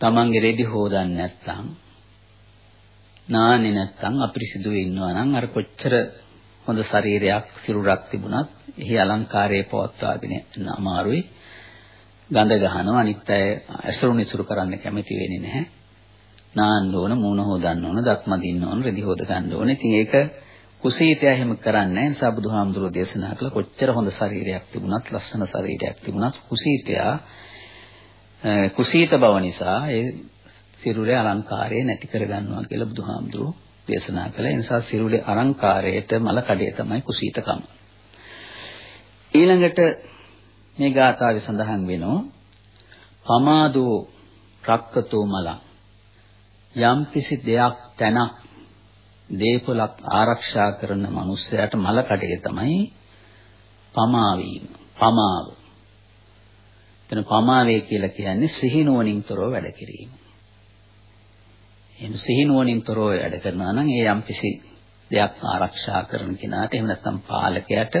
[SPEAKER 2] තමන්ගේ රෙදි හොදන්නේ නැත්නම් නාන්නේ නැත්නම් අපිරිසිදු ඉන්නවා නම් අර කොච්චර හොඳ ශරීරයක් සිරුරක් තිබුණත් එහි අලංකාරයේ පවත්වාගෙන යන්න අමාරුයි. ගඳ ගහනවා අනිත් අය ඇසුරු නිසුරු කරන්න කැමති වෙන්නේ නැහැ. නාන්න ඕන, මූණ හොදන්න ඕන, දත් මදින්න ඕන, රෙදි හොද ගන්න ඕන. ඉතින් ඒක කුසීතය එහෙම කරන්නේ නැහැ. නිසා බුදුහාමුදුරුවෝ දේශනා කළ කොච්චර හොඳ ශරීරයක් තිබුණත්, ලස්සන ශරීරයක් තිබුණත් කුසීතයා කුසීත බව නිසා ඒ සිරුරේ අලංකාරය නැති කරගන්නවා කියලා බුදුහාමුදුරුවෝ දේශනා කළා. ඒ නිසා සිරුරේ අලංකාරයට මල කඩේ තමයි කුසීතකම. ඊළඟට මේ ගාථාවේ සඳහන් වෙනවා පමාදෝ රක්කතෝ මල යම් කිසි දෙයක් තැනක් දේපලක් ආරක්ෂා කරන මනුස්සයාට මල කඩේ තමයි පමා වීම. පමාව. එතන පමාවේ කියලා කියන්නේ සිහිනුවණින් තොරව වැඩ කිරීම. එහෙම සිහිනුවණින් තොරව වැඩ කරනවා නම් ඒ යම් කිසි දෙයක් ආරක්ෂා කරන කෙනාට එහෙම නැත්නම් පාලකයාට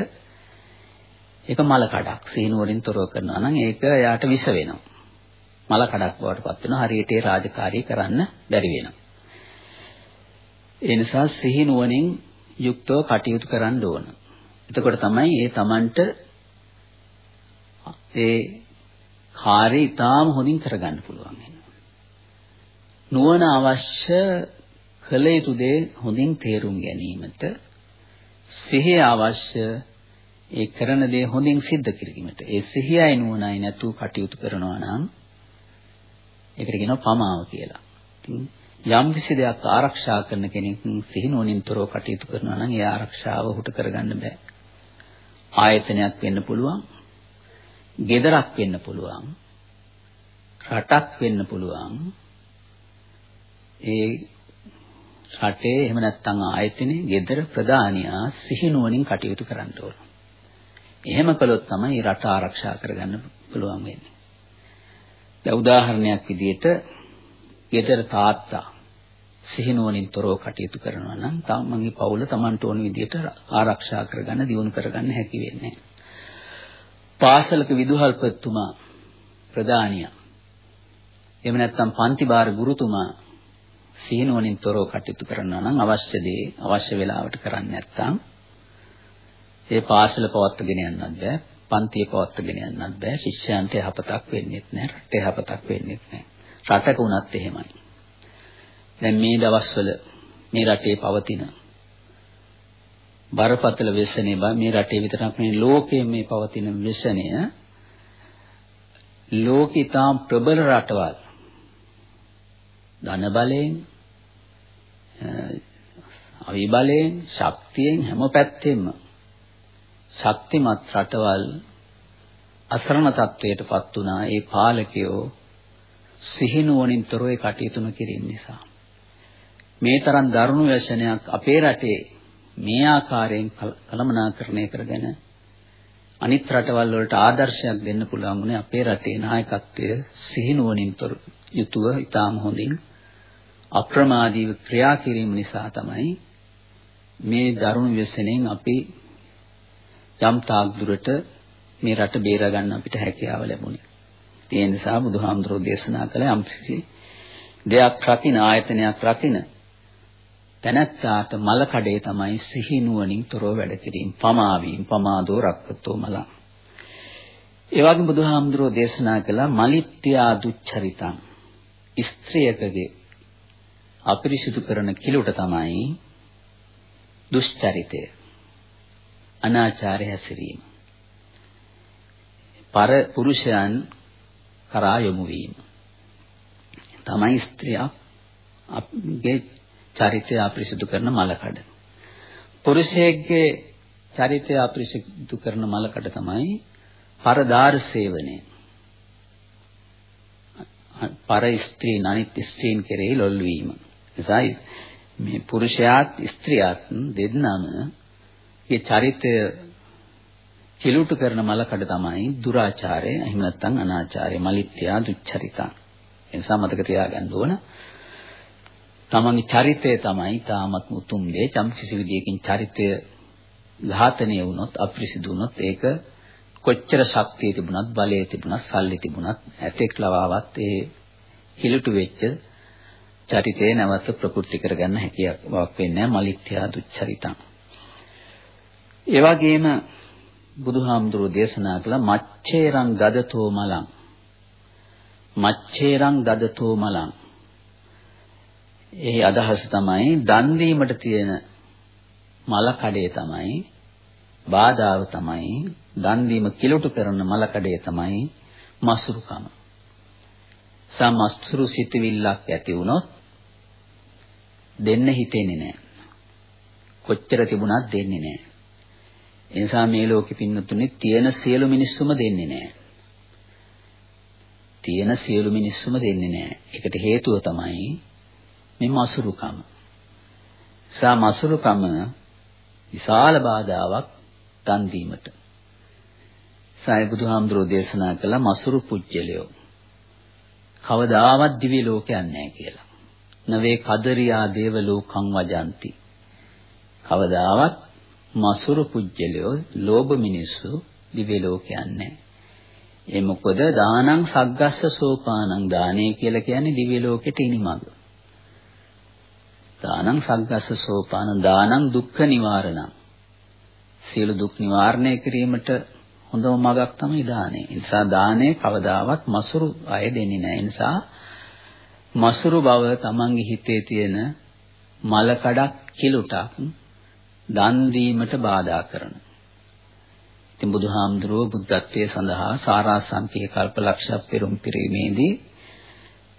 [SPEAKER 2] ඒක මල කඩක් සිහිනුවණින් තොරව කරනවා නම් ඒක එයාට විස වෙනවා. මල කඩක් බවට පත් වෙනවා හරියට ඒ රාජකාරී කරන්න බැරි වෙනවා. ඒ නිසා සිහිනුවණින් යුක්තව කටයුතු කරන්න ඕන. එතකොට තමයි ඒ Tamanට ඒ කාර්යය ඊටාම හොඳින් කරගන්න පුළුවන් වෙන්නේ. නුවණ අවශ්‍ය කළ යුතු දේ හොඳින් තේරුම් ගැනීමට සිහිය අවශ්‍ය ඒ කරන දේ හොඳින් සිද්ධ කිරීමට. ඒ සිහියයි නුවණයි නැතුව කටයුතු කරනවා නම් ඒකට කියනවා පමාව කියලා. ඉතින් යම් කිසි දෙයක් ආරක්ෂා කරන කෙනෙක් සිහිනුවණින් තොරව කටයුතු කරනවා නම් ඒ ආරක්ෂාව හුට කරගන්න බෑ. ආයතනයක් වෙන්න පුළුවන්. ගෙදරක් වෙන්න පුළුවන්. රටක් වෙන්න පුළුවන්. ඒ රටේ එහෙම නැත්නම් ආයතනයේ ගෙදර ප්‍රධානියා සිහිනුවණින් කටයුතු කරන්න ඕන. එහෙම කළොත් තමයි රට ආරක්ෂා කරගන්න පුළුවන් වෙන්නේ. දැන් උදාහරණයක් විදිහට ගෙදර තාත්තා සිහිනුවණින් තොරව කටයුතු කරනවා නම් තමන්ගේ පවුල Tamanට ඕන විදිහට ආරක්ෂා කරගන්න දියුණු කරගන්න හැකි වෙන්නේ. පාසලක විදුහල්පතිතුමා ප්‍රධානියා එහෙම නැත්නම් පන්තිබාර ගුරුතුමා සිහිනුවණින් තොරව කටයුතු කරනවා නම් අවශ්‍ය දේ අවශ්‍ය වෙලාවට කරන්නේ නැත්නම් ඒ පාසල පවත්වාගෙන යන්නත් බෑ පන්තිය පවත්වාගෙන යන්නත් බෑ ශිෂ්‍යයන්ට යහපතක් වෙන්නේ නැහැ රටේ යහපතක් වෙන්නේ නැහැ රටක උනත් එහෙමයි. දැන් මේ දවස්වල මේ රටේ පවතින බරපතල ව්‍යසනය බා මේ රටේ විතරක් නෙවෙයි ලෝකයේ මේ පවතින ව්‍යසනය ලෝකිතාම් ප්‍රබල රටවල්. ධන බලයෙන් අවි බලයෙන් ශක්තියෙන් හැම පැත්තෙම ශක්තිමත් රටවල් අසරණ තත්වයටපත් වුණා. ඒ පාලකයෝ සිහිනුවණින් තොරව කටයුතු කිරීම නිසා මේ තරම් දරුණු වැසනයක් අපේ රටේ මේ ආකාරයෙන් කළමනාකරණය කරගෙන අනිත් රටවල් වලට ආදර්ශයක් දෙන්න පුළුවන් වුණේ අපේ රටේ නායකත්වය සිහිනුවණින් තොර යුතුව ඉතාම හොඳින් අප්‍රමාදීව ක්‍රියා කිරීම නිසා තමයි මේ දරුණු ව්‍යසනයෙන් අපි යම් තාක් දුරට මේ රට බේර ගන්න අපිට හැකියාව ලැබුණේ. ඒ නිසා බුදුහාමුදුරෝ දේශනා කළ යම් දෙයක් රකින්න ආයතනයක් රකින්න තැනැත්තාට මල කඩේ තමයි සිහි නුවණින් තොරව වැඩ කිරීම. පමාවීම පමාදෝ රක්කතෝ මල. ඒ වගේම බුදුහාමුදුරෝ දේශනා කළා මලිත්‍යා දුච්චරිතං. ස්ත්‍රියකගේ අපිරිසිදු කරන කිලුට තමයි දුෂ්චරිතය. අනාචාරය හැසිරීම. පර පුරුෂයන් කරා යොමු වීම. තමයි ස්ත්‍රියගේ චරිතය අපිරිසිදු කරන මලකඩ. පුරුෂයෙක්ගේ චරිතය අපිරිසිදු කරන මලකඩ තමයි පරදාර සේවනය පර ස්ත්‍රී අනිත් ස්ත්‍රීන් කෙරෙහි ලොල් වීම නිසායි මේ පුරුෂයාත් ස්ත්‍රියත් දෙන්නම ඒ චරිතය කිලුට කරන මලකඩ තමයි දුරාචාරය එහෙම නැත්නම් අනාචාරය මලිත්‍යා දුච්චරිතා. ඒ නිසා මතක තියාගන්න ඕන. තමන්ගේ චරිතය තමයි තාමත් උතුම් දේ. චම් කිසි විදියකින් චරිතය ඝාතනය වුණොත් අපිරිසිදු වුණොත් ඒක කොච්චර ශක්තිය තිබුණත් බලය තිබුණත් සල්ලි තිබුණත් ඇතෙක් ලවාවත් ඒ කිලුට වෙච්ච චරිතේ නැවත ප්‍රකෘති කරගන්න හැකියාවක් වෙන්නේ මලිත්‍යා දුච්චරිතං. ඒ වගේම බුදුහාමුදුරුවෝ දේශනා කළ මච්ඡේරං ගදතෝ මලං මච්ඡේරං ගදතෝ මලං එහි අදහස තමයි දන් දීමට තියෙන මල කඩේ තමයි බාධාව තමයි දන් දීම කිලුට කරන මල කඩේ තමයි මසුරුකම. සමස්තුරු සිතවිල්ලක් ඇති වුණොත් දෙන්න හිතෙන්නේ නැහැ. කොච්චර තිබුණත් දෙන්නේ නැහැ. ඒ නිසා මේ ලෝකෙ පින්නතුනේ තියෙන සියලු මිනිස්සුම දෙන්නේ නැහැ. තියෙන සියලු මිනිස්සුම දෙන්නේ නැහැ. ඒකට හේතුව තමයි මේ මසුරුකම. සා මසුරුකම විශාල බාධාවක් දන් දීමට. සායි බුදුහාමුදුරෝ දේශනා කළ මසුරු පුජ්‍යලයෝ කවදාවත් දිව්‍ය ලෝකයක් නැහැ කියලා. නවේ කදරියා දේව ලෝකං වජಂತಿ. කවදාවත් මසුරු පුජ්‍යලයෝ ලෝභ මිනිස්සු දිව්‍ය ලෝකයන් නැහැ. ඒ මොකද දානං සග්ගස්ස සෝපානං දානේ කියලා කියන්නේ දිව්‍ය ලෝකෙට ඉනිමඟ. දානං සග්ගස්ස සෝපාන දානං දුක්ඛ නිවාරණං. සියලු දුක් නිවාරණය කිරීමට හොඳම මඟක් තමයි දානේ. ඒ නිසා දානේ කවදාවත් මසුරු අය දෙන්නේ නැහැ. ඒ නිසා මසුරු බව තමන්ගේ හිතේ තියෙන මල කඩක් කිලුටක් දන් දීමට බාධා කරන. ඉතින් බුදුහාමුදුරුව බුද්ධත්වයේ සඳහා සාරාංශකයේ කල්පලක්ෂ පෙරම් පිරීමේදී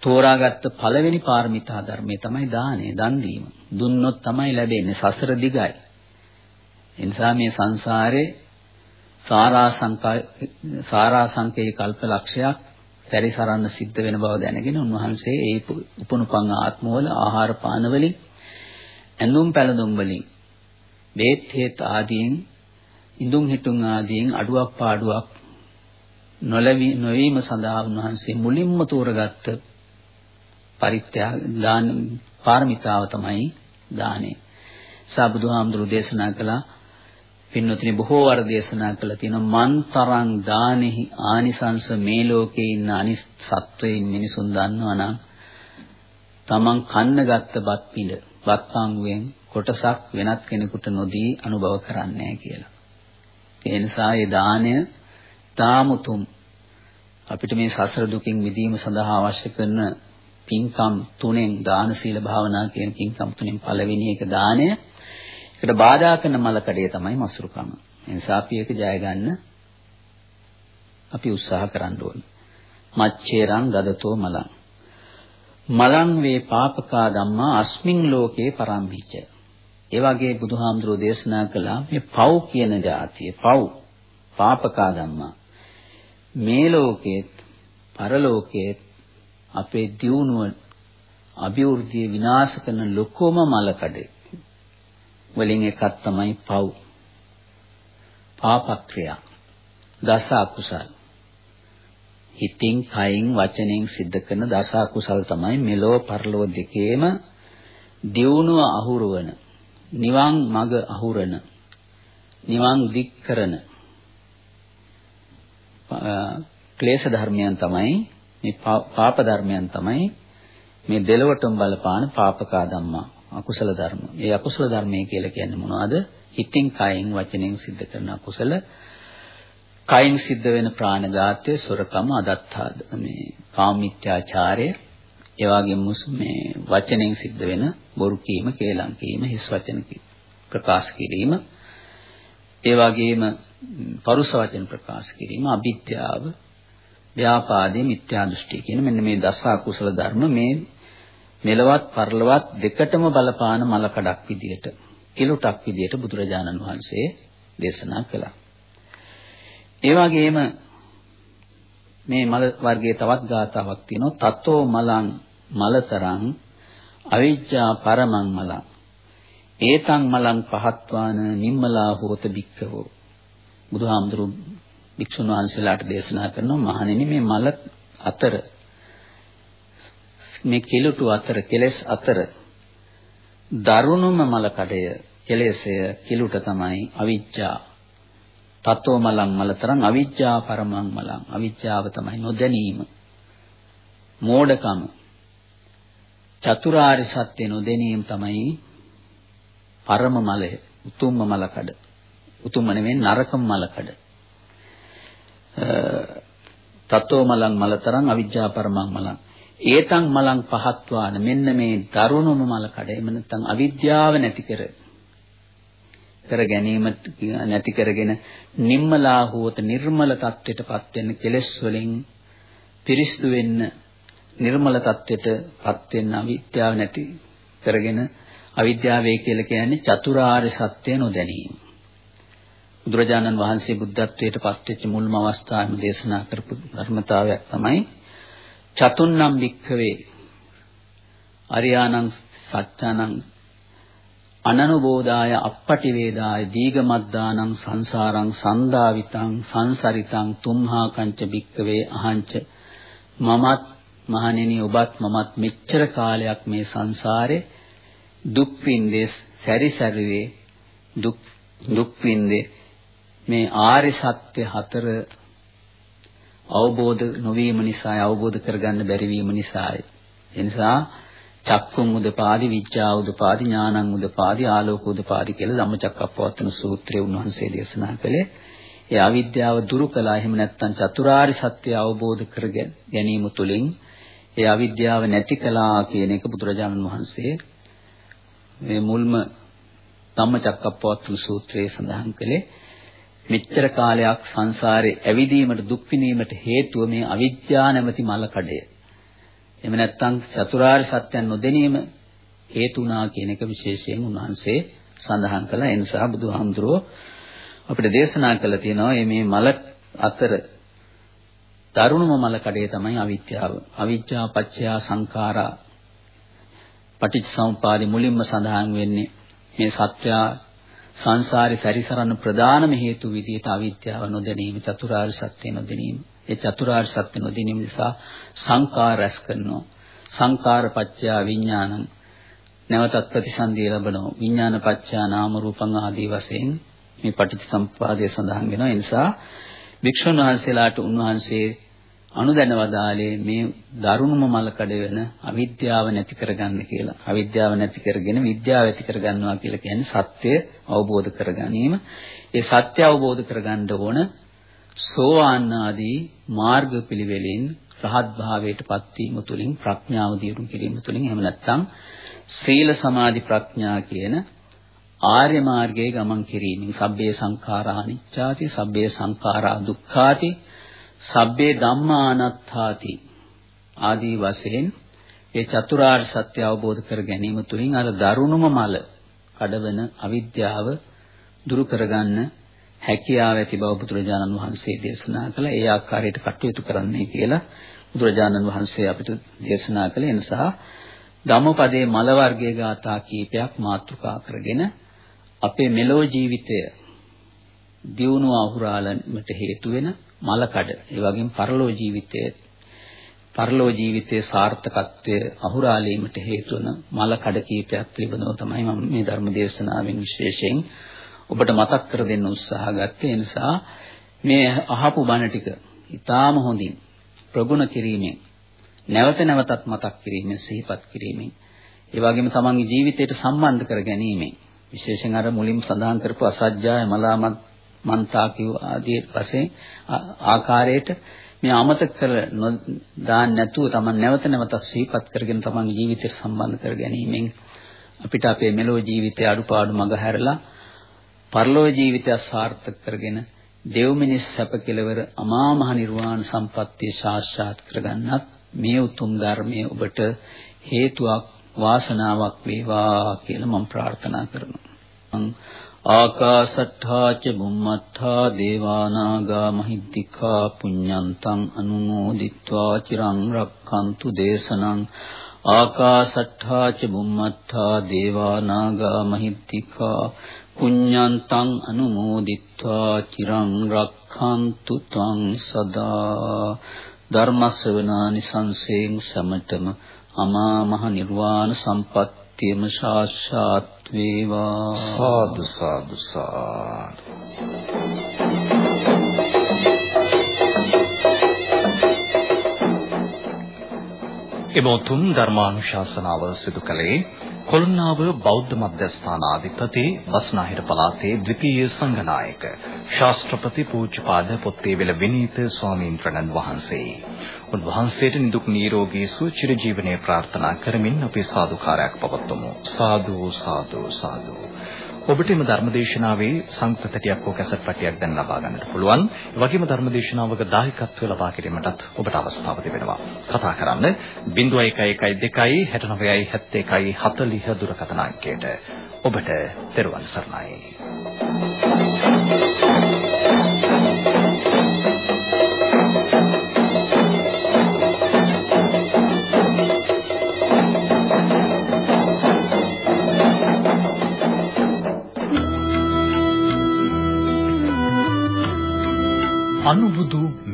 [SPEAKER 2] තෝරාගත්ත පළවෙනි පාරමිතා ධර්මය තමයි දානය, දන් දීම. දුන්නොත් තමයි ලැබෙන්නේ සසර දිගයි. ඒ නිසා මේ සංසාරේ සාරාංශකයේ කල්පලක්ෂයක් පරිසරන්න සිද්ධ වෙන බව දැනගෙන උන්වහන්සේ ඒ උපනුපං ආත්මවල ආහාර පාන වලින් ඇඳුම් පැළඳුම් වලින් බේත් හේත් ආදීන් ඉඳුන් හිටුන් ආදීන් අඩුවක් පාඩුවක් නොලැවි නොවීම සඳහා උන්වහන්සේ මුලින්ම තෝරගත්ත පරිත්‍යාග දාන පාරමිතාව තමයි දානේ. සාබුදුහාමුදුරු දේශනා කළා පින්නතුනි බොහෝ වර දේශනා කළා තියෙනවා මන්තරං දානෙහි ආනිසංස මේ ලෝකේ ඉන්න අනිත් සත්වයින් මිනිසුන් දන්නවා නම් තමන් කන්න ගත්ත බත් පිළ බත් පාංගුවෙන් කොටසක් වෙනත් කෙනෙකුට නොදී අනුභව කරන්නේ කියලා. ඒ නිසා ඒ දාණය තාමුතුම් අපිට මේ සසර දුකින් මිදීම සඳහා අවශ්‍ය කරන පින්කම් තුනෙන් දාන සීල භාවනා කියන පින්කම් තුනෙන් පළවෙනි එක දාණය. ඒකට බාධා කරන මලකඩේ තමයි මසුරුකම. ඒ නිසා අපි ඒක ජය ගන්න අපි උත්සාහ කරන්න ඕනේ. මච්චේරං දදතෝ මලං. මලං වේ පාපකා ධම්මා අස්මින් ලෝකේ පරම්හිච. ඒ වගේ බුදුහාමුදුරෝ දේශනා කළා මේ පව් කියන જાතිය පව් පාපකා ධම්මා. මේ ලෝකේත් පරලෝකේත් අපේ දියුණුව අභිවෘද්ධිය විනාශ කරන ලොකෝම මලකඩේ වලින් එකක් තමයි පව්. පාපක්‍රියා දස අකුසල්. හිතින් කයින් වචනෙන් සිද්ධ කරන දස අකුසල් තමයි මෙලෝ පරලෝ දෙකේම දියුණුව අහුරවන නිවන් මඟ අහුරන නිවන් දික් කරන ක්ලේශ ධර්මයන් තමයි මේ පාප ධර්මයන් තමයි මේ දෙලොවටම බලපාන පාපකා ධම්මා අකුසල ධර්ම. ඒ අකුසල ධර්මයේ කියලා කියන්නේ මොනවද? හිතින් කයින් වචනෙන් සිද්ධ කරන අකුසල කයින් සිද්ධ වෙන ප්‍රාණඝාතය, සොරකම, අදත්තාද මේ කාමීත්‍යාචාරය, ඒ වගේම මේ වචනෙන් සිද්ධ වෙන බොරු කීම, කේලම් කීම, හිස් වචන ප්‍රකාශ කිරීම, ඒ වගේම පරුස වචන ප්‍රකාශ කිරීම, අවිද්‍යාව, ව්‍යාපාදේ, මිත්‍යා දෘෂ්ටි කියන මෙන්න මේ දස අකුසල ධර්ම මේ මෙලවත් පරලවත් දෙකටම බලපාන මලකඩක් විදියට, කිලුටක් විදියට බුදුරජාණන් වහන්සේ දේශනා කළා. ඒ වගේම මේ මල වර්ගයේ තවත් ගාතාවක් තියෙනවා තතෝ මලං මලතරං අවිජ්ජා පරමං මලං. ඒතං මලං පහත්වාන නිම්මලා හෝත බික්කවෝ බුදුහාමුදුරු භික්ෂුන් වහන්සේලාට දේශනා කරනවා මහණෙනි මේ මල අතර මේ කිලුටු අතර කෙලස් අතර දරුණුම මල කඩය කෙලෙසය කිලුට තමයි අවිජ්ජා. තත්ව මලං මලතරං අවිජ්ජා පරමං මලං. අවිජ්ජාව තමයි නොදැනීම. මෝඩකම. චතුරාර්ය සත්‍ය නොදැනීම තමයි පරම මලය උතුම්ම මලකඩ. උතුම්ම නෙවෙයි නරකම මලකඩ. තත්ව මලං මලතරං අවිජ්ජා පරමං මලං. ඒතං මලං පහත්වාන. මෙන්න මේ දරුණුම මලකඩ. එහෙම නැත්නම් අවිද්‍යාව නැති කර කර ගැනීම නැති කරගෙන නිම්මලා හෝත නිර්මල තත්ත්වයටපත් වෙන්න කෙලෙස් වලින් පිරිස්දු වෙන්න නිර්මල තත්ත්වයටපත් වෙන්න අවිද්‍යාව නැති කරගෙන අවිද්‍යාවේ කියලා කියන්නේ චතුරාර්ය සත්‍ය නොදැනීම. බුදුරජාණන් වහන්සේ බුද්ධත්වයට පත්වෙච්ච මුල්ම අවස්ථාවේම දේශනා කරපු ධර්මතාවයක් තමයි චතුන්නම් වික්ඛවේ අරියාණං සත්‍යානං අනනුබෝධාය අපපටි වේදාය දීගමද්දානං සංසාරං සන්දාවිතං සංසරිතං තුම්හා කංච බික්කවේ අහංච මමත් මහණෙනි ඔබත් මමත් මෙච්චර කාලයක් මේ සංසාරේ දුක් විඳේ සැරිසැරුවේ දුක් දුක් විඳේ මේ ආර්ය සත්‍ය හතර අවබෝධ නොවීම නිසා අවබෝධ කරගන්න බැරි වීම නිසායි. ඒ නිසා චක්කුම් උදපාදි විඥා උදපාදි ඥානං උදපාදි ආලෝක උදපාදි කියලා ධම්මචක්කප්පවත්තන සූත්‍රයේ උන්වහන්සේ දේශනා කළේ ඒ අවිද්‍යාව දුරු කළා එහෙම නැත්නම් චතුරාර්ය සත්‍ය අවබෝධ කර ගැනීම තුළින් ඒ අවිද්‍යාව නැති කළා කියන එක බුදුරජාණන් වහන්සේ මේ මුල්ම ධම්මචක්කප්පවත්තන සූත්‍රයේ සඳහන් කළේ මෙච්චර කාලයක් සංසාරේ ඇවිදීමට දුක් විඳීමට හේතුව මේ අවිද්‍යාව නැමැති මල කඩය. එහෙම නැත්නම් චතුරාර්ය සත්‍යයන් නොදැනීම හේතුණා කියන එක විශේෂයෙන් උන්වහන්සේ සඳහන් කළා. ඒ නිසා බුදුහාමුදුරුවෝ අපිට දේශනා කළා තියෙනවා මේ මල අතර දරුණුම මල කඩේ තමයි අවිද්‍යාව. අවිද්‍යා පත්‍ය සංඛාරා පටිච්චසමුපාදේ මුලින්ම සඳහන් වෙන්නේ මේ සත්‍ය සංසාරේ සැරිසරන ප්‍රධානම හේතු විදිහට අවිද්‍යාව නොදැනීම චතුරාර්ය සත්‍ය නොදැනීම. ඒ චතුරාර්ය සත්‍ය නොදැනීම නිසා සංකාර රැස් කරනවා. සංකාර පත්‍ය විඥානං නැවතත් ප්‍රතිසන්දිය ලැබෙනවා. විඥාන පත්‍ය නාම රූපං ආදී වශයෙන් මේ පටිච්චසමුපාදයේ සඳහන් වෙනවා. ඒ නිසා වික්ෂුන් වහන්සේලාට උන්වහන්සේ අනුදැනවදාලේ මේ දරුණුම මල කඩ වෙන අවිද්‍යාව නැති කරගන්න කියලා. අවිද්‍යාව නැති කරගෙන විද්‍යාව ඇති කරගන්නවා කියලා කියන්නේ සත්‍ය අවබෝධ කරගැනීම. ඒ සත්‍ය අවබෝධ කරගන්න ඕන සෝවාන් ආදී මාර්ග පිළිවෙලින් රහත් භාවයටපත් වීම තුළින් ප්‍රඥාව දියුණු කිරීම තුළින් එහෙම නැත්නම් සීල සමාධි ප්‍රඥා කියන ආර්ය මාර්ගයේ ගමන් කිරීමෙන් සබ්බේ සංඛාරා අනිච්චාති සබ්බේ සංඛාරා දුක්ඛාති සබ්බේ ධම්මානත්ථාති ආදී වශයෙන් ඒ චතුරාර්ය සත්‍ය අවබෝධ කර ගැනීම තුළින් අර දරුණුම මල කඩවන අවිද්‍යාව දුරු කරගන්න හැකියාව ඇති බව බුදුරජාණන් වහන්සේ දේශනා කළා. ඒ ආකාරයට කටයුතු කරන්නයි කියලා බුදුරජාණන් වහන්සේ අපිට දේශනා කළේ. ඒ නිසා ධම්මපදයේ මල වර්ගයේ ගාථා කීපයක් මාතෘකා කරගෙන අපේ මෙලෝ ජීවිතය දියුණුව අහුරාලන්නට හේතු වෙන මලකඩ ඒ වගේම පරලෝ ජීවිතයේ පරලෝ ජීවිතයේ සාර්ථකත්වය අහුරාලීමට හේතු වන මලකඩ කීපයක් පිළිබඳව තමයි මම මේ ධර්ම දේශනාවෙන් විශේෂයෙන් ඔබට මතක් කර දෙන්න උත්සාහ ගත්තේ. ඒ නිසා මේ අහපු බණ ටික ඊටාම හොඳින් ප්‍රගුණ කිරීමෙන් නැවත නැවතත් මතක් කිරීමෙන් සිහිපත් කිරීමෙන් ඒ වගේම තමන්ගේ ජීවිතයට සම්බන්ධ කර ගැනීමෙන් විශේෂයෙන් අර මුලින් සඳහන් කරපු අසජ්ජාය මලාමත් මන්තා කිව් ආදී වශයෙන් ආකාරයට මේ අමතක කර දාන්න නැතුව තමන් නැවත නැවත සිහිපත් කරගෙන තමන්ගේ ජීවිතයට සම්බන්ධ කර ගැනීමෙන් අපිට අපේ මෙලෝ ජීවිතයේ අඩුපාඩු මඟ හැරලා පරලෝ ජීවිතය සාර්ථක කරගෙන දෙව් මිනිස් සැප කෙලවර අමා මහ නිර්වාණ සම්පත්තිය සාක්ෂාත් කරගන්නත් මේ උතුම් ධර්මයේ ඔබට හේතුවක් වාසනාවක් වේවා කියලා මම ප්‍රාර්ථනා කරනවා. ආකාසට්ඨා ච බුම්මත්ථා දේවානාගා මහිද්దికා පුඤ්ඤන්තං අනුමෝදිත්වා චිරං රක්ඛන්තු දේශනං ආකාසට්ඨා ච බුම්මත්ථා දේවානාගා මහිද්దికා පුඤ්ඤන්තං අනුමෝදිත්වා චිරං රක්ඛන්තු තං සදා ධර්මස්සවනානි සංසයෙන් සමතම අමා මහ නිර්වාණ සම්පත්තියම සාක්ෂාත් වේවා
[SPEAKER 1] සාදු සාදු සාදු එමොතුම් ධර්මානුශාසනාව සිදු කළේ කොළොන්නාව බෞද්ධ මධ්‍යස්ථානාධිපති බස්නාහිර පළාතේ ද්විතීය සංඝනායක ශාස්ත්‍රපති පූජ්‍යපාද පොත්තේවල විනීත ස්වාමීන් වහන්සේ. උන්වහන්සේට නිදුක් නිරෝගී සුව චිරජීවනයේ ප්‍රාර්ථනා කරමින් අපි සාදුකාරයක් පවත්වමු. සාදු සාදු සාදු ඔබට මේ ධර්මදේශනාවේ සංකෘතටියක් හෝ කැසට් පටියක් දැන් ලබා ගන්නට පුළුවන්. ඒ වගේම ධර්මදේශනාවක දායකත්වය ලබා ගැනීමටත් ඔබට අවස්ථාව තිබෙනවා. කතා කරන්න 0112 69 71 40 දුරකථන අංකයට. ඔබට දරුවන් සරණයි. අනුබුදු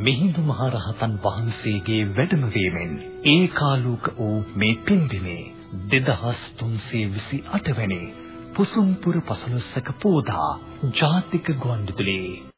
[SPEAKER 1] මිහිඳු මහරහතන් වහන්සේගේ වැඩම වීමෙන් ඒකාලෝක වූ මේ පින්දිනේ 2328 වෙනි පුසුම්පුර පසළොස්වක පෝදා ජාතික ගුවන්විදුලියේ